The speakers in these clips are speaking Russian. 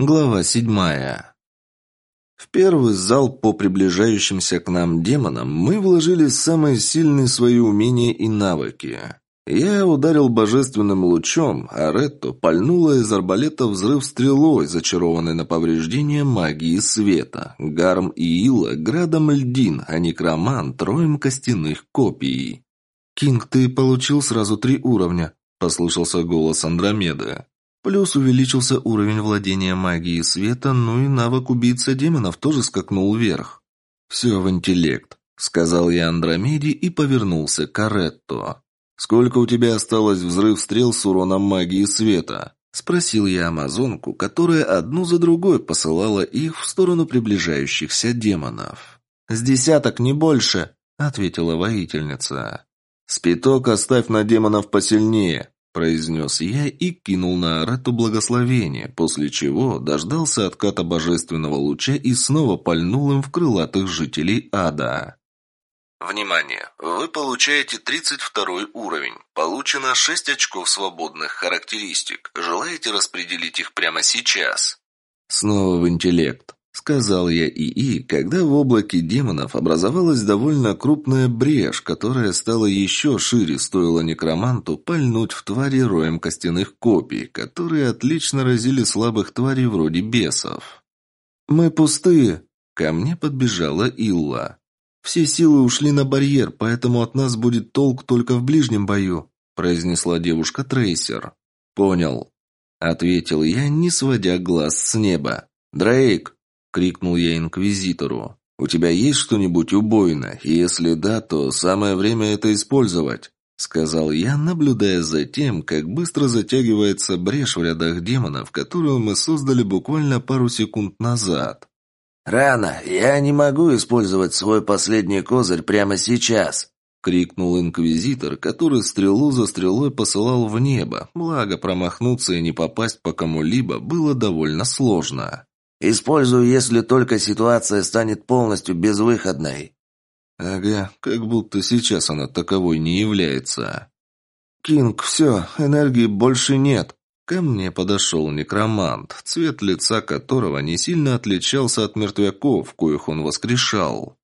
Глава седьмая. В первый зал по приближающимся к нам демонам мы вложили самые сильные свои умения и навыки. Я ударил божественным лучом, а Ретто пальнула из арбалета взрыв стрелой, зачарованной на повреждение магии света. Гарм и Ила — градом льдин, а Некроман — троем костяных копий. «Кинг, ты получил сразу три уровня», — послышался голос Андромеды. Плюс увеличился уровень владения магией света, ну и навык убийца демонов тоже скакнул вверх. «Все в интеллект», — сказал я Андромеде и повернулся к Аретто. «Сколько у тебя осталось взрыв стрел с уроном магии света?» — спросил я амазонку, которая одну за другой посылала их в сторону приближающихся демонов. «С десяток, не больше», — ответила воительница. «Спиток оставь на демонов посильнее», произнес я и кинул на Арету благословение, после чего дождался отката божественного луча и снова пальнул им в крылатых жителей ада. Внимание! Вы получаете 32 уровень. Получено 6 очков свободных характеристик. Желаете распределить их прямо сейчас? Снова в интеллект. Сказал я ИИ, когда в облаке демонов образовалась довольно крупная брешь, которая стала еще шире, стоило некроманту пальнуть в твари роем костяных копий, которые отлично разили слабых тварей вроде бесов. «Мы пустые!» Ко мне подбежала Илла. «Все силы ушли на барьер, поэтому от нас будет толк только в ближнем бою», произнесла девушка Трейсер. «Понял», — ответил я, не сводя глаз с неба. «Дрейк!» — крикнул я инквизитору. «У тебя есть что-нибудь убойно? Если да, то самое время это использовать», — сказал я, наблюдая за тем, как быстро затягивается брешь в рядах демонов, которую мы создали буквально пару секунд назад. «Рано! Я не могу использовать свой последний козырь прямо сейчас!» — крикнул инквизитор, который стрелу за стрелой посылал в небо, благо промахнуться и не попасть по кому-либо было довольно сложно. Использую, если только ситуация станет полностью безвыходной. Ага, как будто сейчас она таковой не является. Кинг, все, энергии больше нет. Ко мне подошел некромант, цвет лица которого не сильно отличался от мертвяков, коих он воскрешал.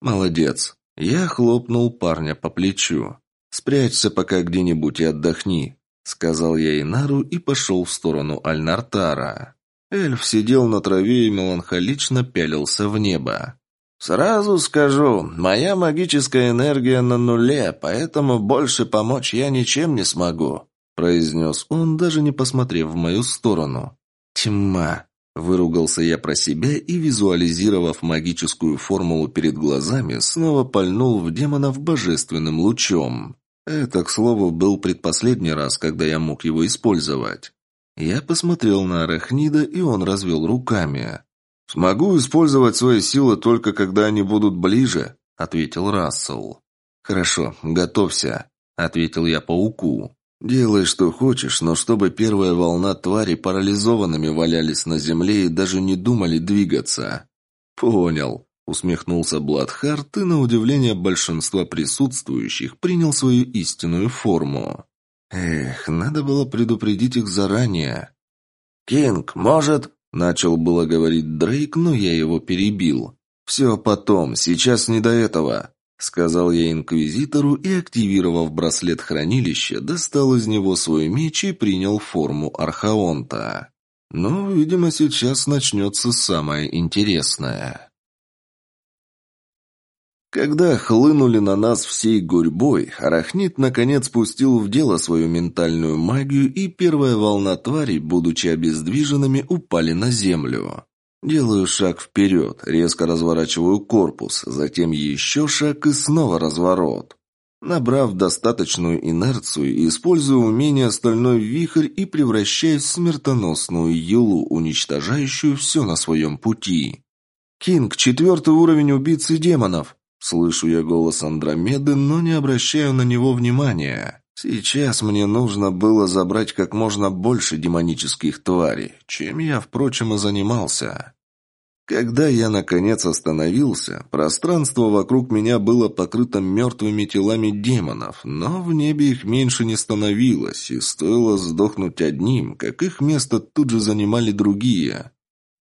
Молодец. Я хлопнул парня по плечу. «Спрячься пока где-нибудь и отдохни», — сказал я Инару и пошел в сторону Альнартара. Эльф сидел на траве и меланхолично пялился в небо. «Сразу скажу, моя магическая энергия на нуле, поэтому больше помочь я ничем не смогу», произнес он, даже не посмотрев в мою сторону. «Тьма!» Выругался я про себя и, визуализировав магическую формулу перед глазами, снова пальнул в демонов божественным лучом. Это, к слову, был предпоследний раз, когда я мог его использовать. Я посмотрел на Арахнида, и он развел руками. «Смогу использовать свои силы только когда они будут ближе», — ответил Рассел. «Хорошо, готовься», — ответил я пауку. «Делай, что хочешь, но чтобы первая волна твари парализованными валялись на земле и даже не думали двигаться». «Понял», — усмехнулся Бладхарт, и на удивление большинства присутствующих принял свою истинную форму. Эх, надо было предупредить их заранее. «Кинг, может...» — начал было говорить Дрейк, но я его перебил. «Все потом, сейчас не до этого», — сказал я Инквизитору и, активировав браслет хранилища, достал из него свой меч и принял форму Архаонта. Ну, видимо, сейчас начнется самое интересное. Когда хлынули на нас всей гурьбой, Арахнит наконец пустил в дело свою ментальную магию, и первая волна тварей, будучи обездвиженными, упали на землю. Делаю шаг вперед, резко разворачиваю корпус, затем еще шаг и снова разворот. Набрав достаточную инерцию, использую умение «Стальной вихрь» и превращаюсь в смертоносную елу, уничтожающую все на своем пути. «Кинг, четвертый уровень убийцы демонов!» Слышу я голос Андромеды, но не обращаю на него внимания. Сейчас мне нужно было забрать как можно больше демонических тварей, чем я, впрочем, и занимался. Когда я, наконец, остановился, пространство вокруг меня было покрыто мертвыми телами демонов, но в небе их меньше не становилось, и стоило сдохнуть одним, как их место тут же занимали другие.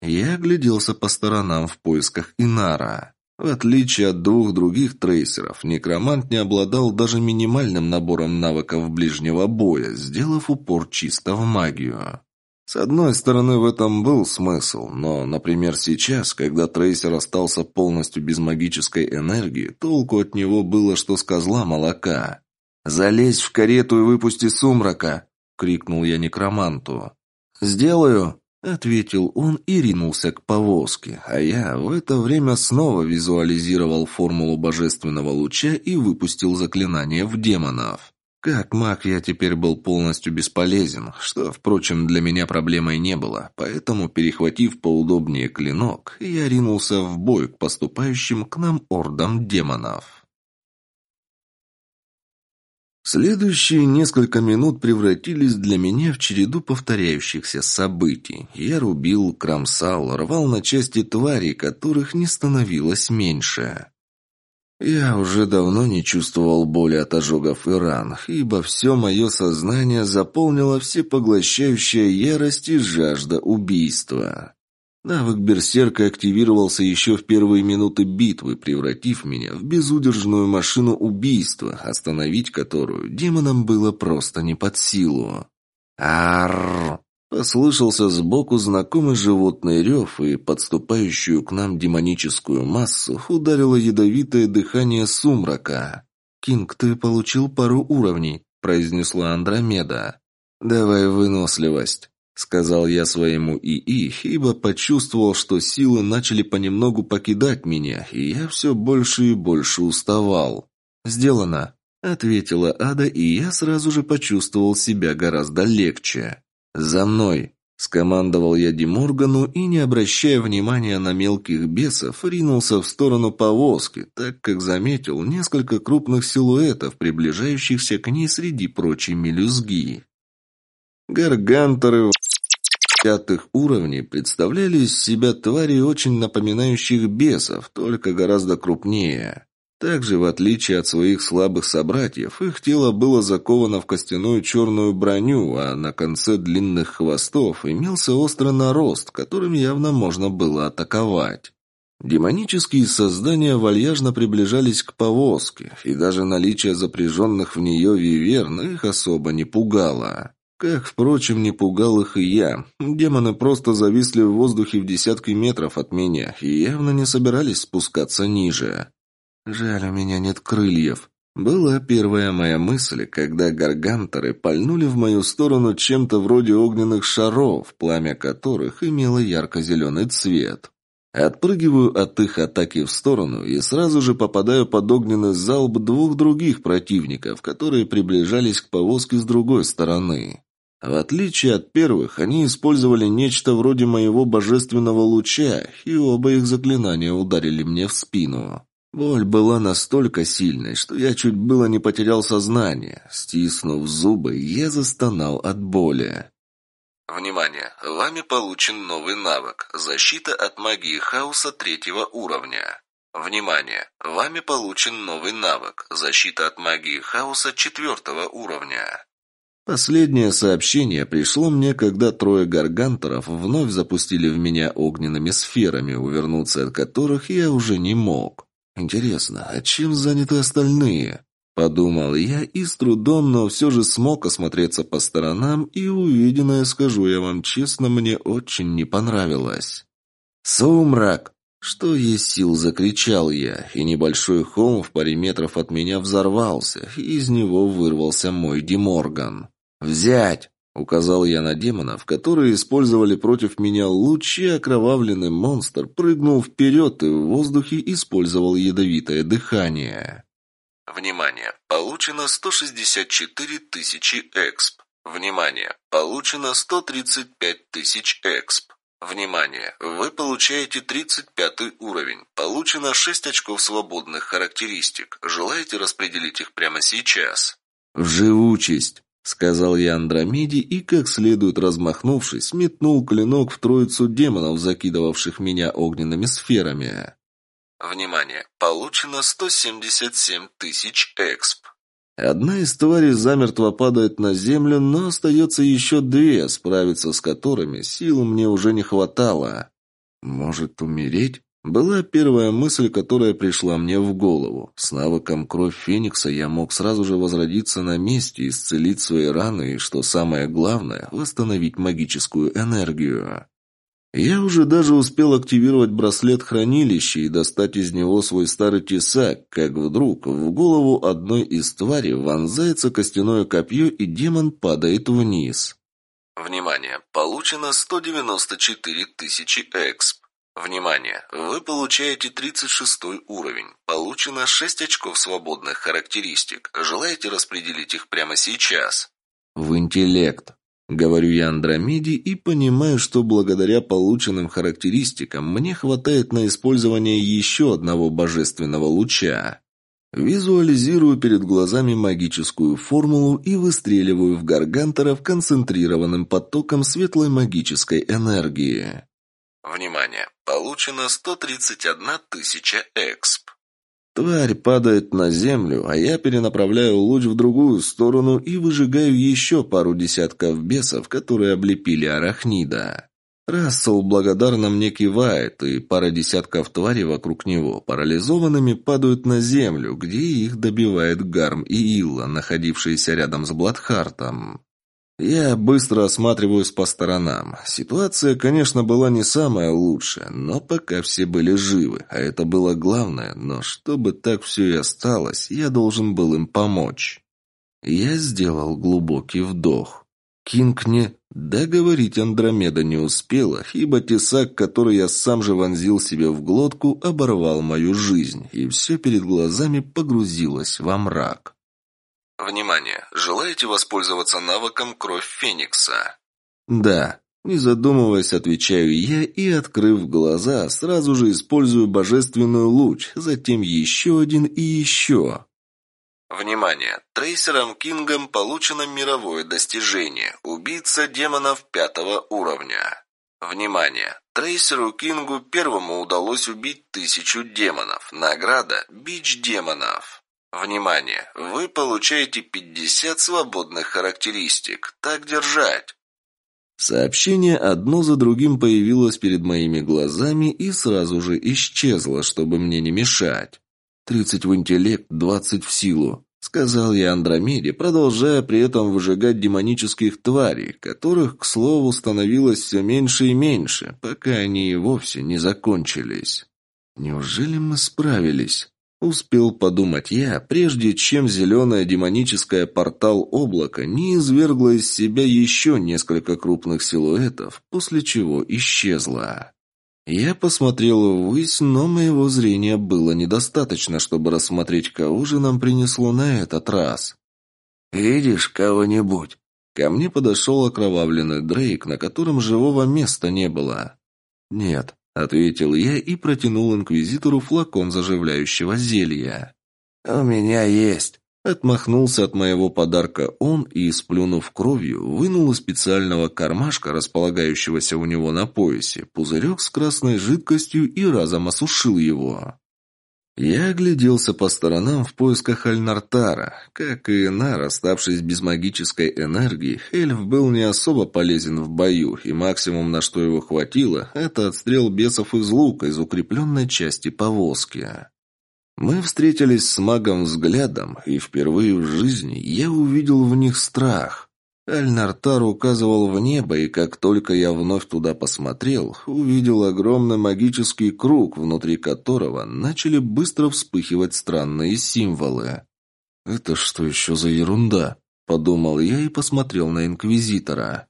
Я огляделся по сторонам в поисках Инара. В отличие от двух других трейсеров, некромант не обладал даже минимальным набором навыков ближнего боя, сделав упор чисто в магию. С одной стороны, в этом был смысл, но, например, сейчас, когда трейсер остался полностью без магической энергии, толку от него было, что с козла молока. «Залезь в карету и выпусти сумрака!» — крикнул я некроманту. «Сделаю!» — ответил он и ринулся к повозке, а я в это время снова визуализировал формулу божественного луча и выпустил заклинание в демонов. Как маг я теперь был полностью бесполезен, что, впрочем, для меня проблемой не было, поэтому, перехватив поудобнее клинок, я ринулся в бой к поступающим к нам ордам демонов. Следующие несколько минут превратились для меня в череду повторяющихся событий. Я рубил, кромсал, рвал на части твари, которых не становилось меньше. Я уже давно не чувствовал боли от ожогов и ран, ибо все мое сознание заполнило всепоглощающая ярость и жажда убийства. Навык берсерка активировался еще в первые минуты битвы, превратив меня в безудержную машину убийства, остановить которую демонам было просто не под силу. Арр! Послышался сбоку знакомый животный рев, и подступающую к нам демоническую массу ударило ядовитое дыхание сумрака. «Кинг, ты получил пару уровней», — произнесла Андромеда. «Давай выносливость», — сказал я своему ИИ, ибо почувствовал, что силы начали понемногу покидать меня, и я все больше и больше уставал. «Сделано», — ответила Ада, и я сразу же почувствовал себя гораздо легче. «За мной!» – скомандовал я Диморгану и, не обращая внимания на мелких бесов, ринулся в сторону повозки, так как заметил несколько крупных силуэтов, приближающихся к ней среди прочей мелюзги. Гаргантеры пятых уровней представляли из себя твари, очень напоминающих бесов, только гораздо крупнее. Также, в отличие от своих слабых собратьев, их тело было заковано в костяную черную броню, а на конце длинных хвостов имелся острый нарост, которым явно можно было атаковать. Демонические создания вальяжно приближались к повозке, и даже наличие запряженных в нее виверн их особо не пугало. Как, впрочем, не пугал их и я. Демоны просто зависли в воздухе в десятки метров от меня и явно не собирались спускаться ниже. «Жаль, у меня нет крыльев», была первая моя мысль, когда гаргантеры пальнули в мою сторону чем-то вроде огненных шаров, пламя которых имело ярко-зеленый цвет. Отпрыгиваю от их атаки в сторону и сразу же попадаю под огненный залп двух других противников, которые приближались к повозке с другой стороны. В отличие от первых, они использовали нечто вроде моего божественного луча, и оба их заклинания ударили мне в спину. Боль была настолько сильной, что я чуть было не потерял сознание. Стиснув зубы, я застонал от боли. Внимание! Вами получен новый навык «Защита от магии хаоса третьего уровня». Внимание! Вами получен новый навык «Защита от магии хаоса четвертого уровня». Последнее сообщение пришло мне, когда трое гаргантеров вновь запустили в меня огненными сферами, увернуться от которых я уже не мог. Интересно, а чем заняты остальные? Подумал я и с трудом, но все же смог осмотреться по сторонам, и увиденное, скажу я вам честно, мне очень не понравилось. «Сумрак!» Что есть сил, закричал я, и небольшой холм в паре метров от меня взорвался, и из него вырвался мой Деморган. «Взять!» Указал я на демонов, которые использовали против меня лучи, окровавленный монстр прыгнул вперед и в воздухе использовал ядовитое дыхание. Внимание! Получено 164 тысячи эксп. Внимание! Получено 135 тысяч эксп. Внимание! Вы получаете 35 уровень. Получено 6 очков свободных характеристик. Желаете распределить их прямо сейчас? В живучесть. Сказал я Андромеде и, как следует размахнувшись, метнул клинок в троицу демонов, закидывавших меня огненными сферами. Внимание! Получено 177 тысяч эксп. Одна из тварей замертво падает на землю, но остается еще две, справиться с которыми сил мне уже не хватало. Может, умереть? Была первая мысль, которая пришла мне в голову. С навыком «Кровь Феникса» я мог сразу же возродиться на месте, исцелить свои раны и, что самое главное, восстановить магическую энергию. Я уже даже успел активировать браслет хранилища и достать из него свой старый тесак, как вдруг в голову одной из тварей вонзается костяное копье, и демон падает вниз. Внимание! Получено 194 тысячи эксп. Внимание! Вы получаете 36 уровень. Получено 6 очков свободных характеристик. Желаете распределить их прямо сейчас? В интеллект. Говорю я Андромеде и понимаю, что благодаря полученным характеристикам мне хватает на использование еще одного божественного луча. Визуализирую перед глазами магическую формулу и выстреливаю в гаргантеров концентрированным потоком светлой магической энергии. Внимание! Получено 131 тысяча эксп. Тварь падает на землю, а я перенаправляю луч в другую сторону и выжигаю еще пару десятков бесов, которые облепили арахнида. Рассел благодарно мне кивает, и пара десятков тварей вокруг него парализованными падают на землю, где их добивает Гарм и Илла, находившиеся рядом с Бладхартом. Я быстро осматриваюсь по сторонам. Ситуация, конечно, была не самая лучшая, но пока все были живы, а это было главное, но чтобы так все и осталось, я должен был им помочь. Я сделал глубокий вдох. Кинг не... Договорить Андромеда не успела, ибо тесак, который я сам же вонзил себе в глотку, оборвал мою жизнь, и все перед глазами погрузилось во мрак. Внимание! Желаете воспользоваться навыком «Кровь Феникса»? Да. Не задумываясь, отвечаю я и, открыв глаза, сразу же использую божественную луч, затем еще один и еще. Внимание! Трейсером Кингом получено мировое достижение «Убийца демонов пятого уровня». Внимание! Трейсеру Кингу первому удалось убить тысячу демонов. Награда «Бич демонов». Внимание! Вы получаете 50 свободных характеристик. Так держать. Сообщение одно за другим появилось перед моими глазами и сразу же исчезло, чтобы мне не мешать. «Тридцать в интеллект, двадцать в силу», — сказал я Андромеде, продолжая при этом выжигать демонических тварей, которых, к слову, становилось все меньше и меньше, пока они и вовсе не закончились. «Неужели мы справились?» Успел подумать я, прежде чем зеленое демоническое портал облака не извергло из себя еще несколько крупных силуэтов, после чего исчезло. Я посмотрел ввысь, но моего зрения было недостаточно, чтобы рассмотреть, кого же нам принесло на этот раз. «Видишь кого-нибудь?» Ко мне подошел окровавленный Дрейк, на котором живого места не было. «Нет», Ответил я и протянул инквизитору флакон заживляющего зелья. «У меня есть». Отмахнулся от моего подарка он и, сплюнув кровью, вынул из специального кармашка, располагающегося у него на поясе, пузырек с красной жидкостью и разом осушил его. Я огляделся по сторонам в поисках Альнартара. Как и Инар, оставшись без магической энергии, эльф был не особо полезен в бою, и максимум, на что его хватило, это отстрел бесов из лука из укрепленной части повозки. Мы встретились с магом взглядом, и впервые в жизни я увидел в них страх. Альнартар указывал в небо, и как только я вновь туда посмотрел, увидел огромный магический круг, внутри которого начали быстро вспыхивать странные символы. «Это что еще за ерунда?» – подумал я и посмотрел на Инквизитора.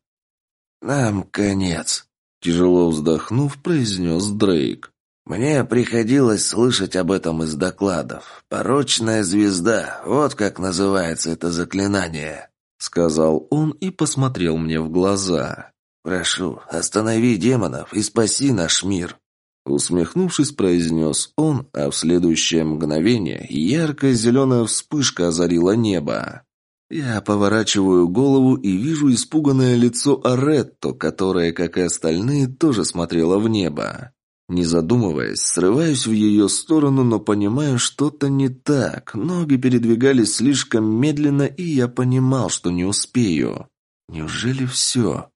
«Нам конец», – тяжело вздохнув, произнес Дрейк. «Мне приходилось слышать об этом из докладов. Порочная звезда, вот как называется это заклинание». — сказал он и посмотрел мне в глаза. «Прошу, останови демонов и спаси наш мир!» Усмехнувшись, произнес он, а в следующее мгновение яркая зеленая вспышка озарила небо. Я поворачиваю голову и вижу испуганное лицо Аретто, которое, как и остальные, тоже смотрело в небо. Не задумываясь, срываюсь в ее сторону, но понимаю, что-то не так. Ноги передвигались слишком медленно, и я понимал, что не успею. Неужели все?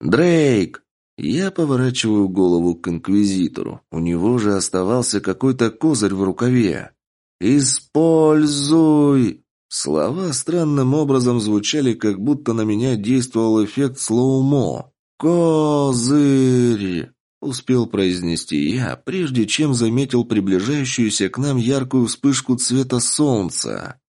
«Дрейк!» Я поворачиваю голову к Инквизитору. У него же оставался какой-то козырь в рукаве. «Используй!» Слова странным образом звучали, как будто на меня действовал эффект слоумо. «Козырь!» — успел произнести я, прежде чем заметил приближающуюся к нам яркую вспышку цвета солнца.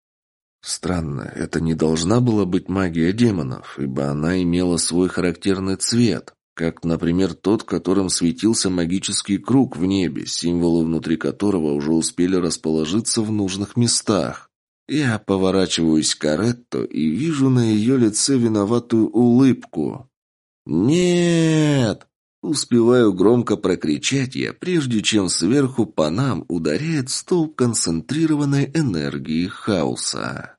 Странно, это не должна была быть магия демонов, ибо она имела свой характерный цвет, как, например, тот, которым светился магический круг в небе, символы внутри которого уже успели расположиться в нужных местах. Я поворачиваюсь к Аретто и вижу на ее лице виноватую улыбку. «Нет!» Успеваю громко прокричать я, прежде чем сверху по нам ударяет столб концентрированной энергии хаоса.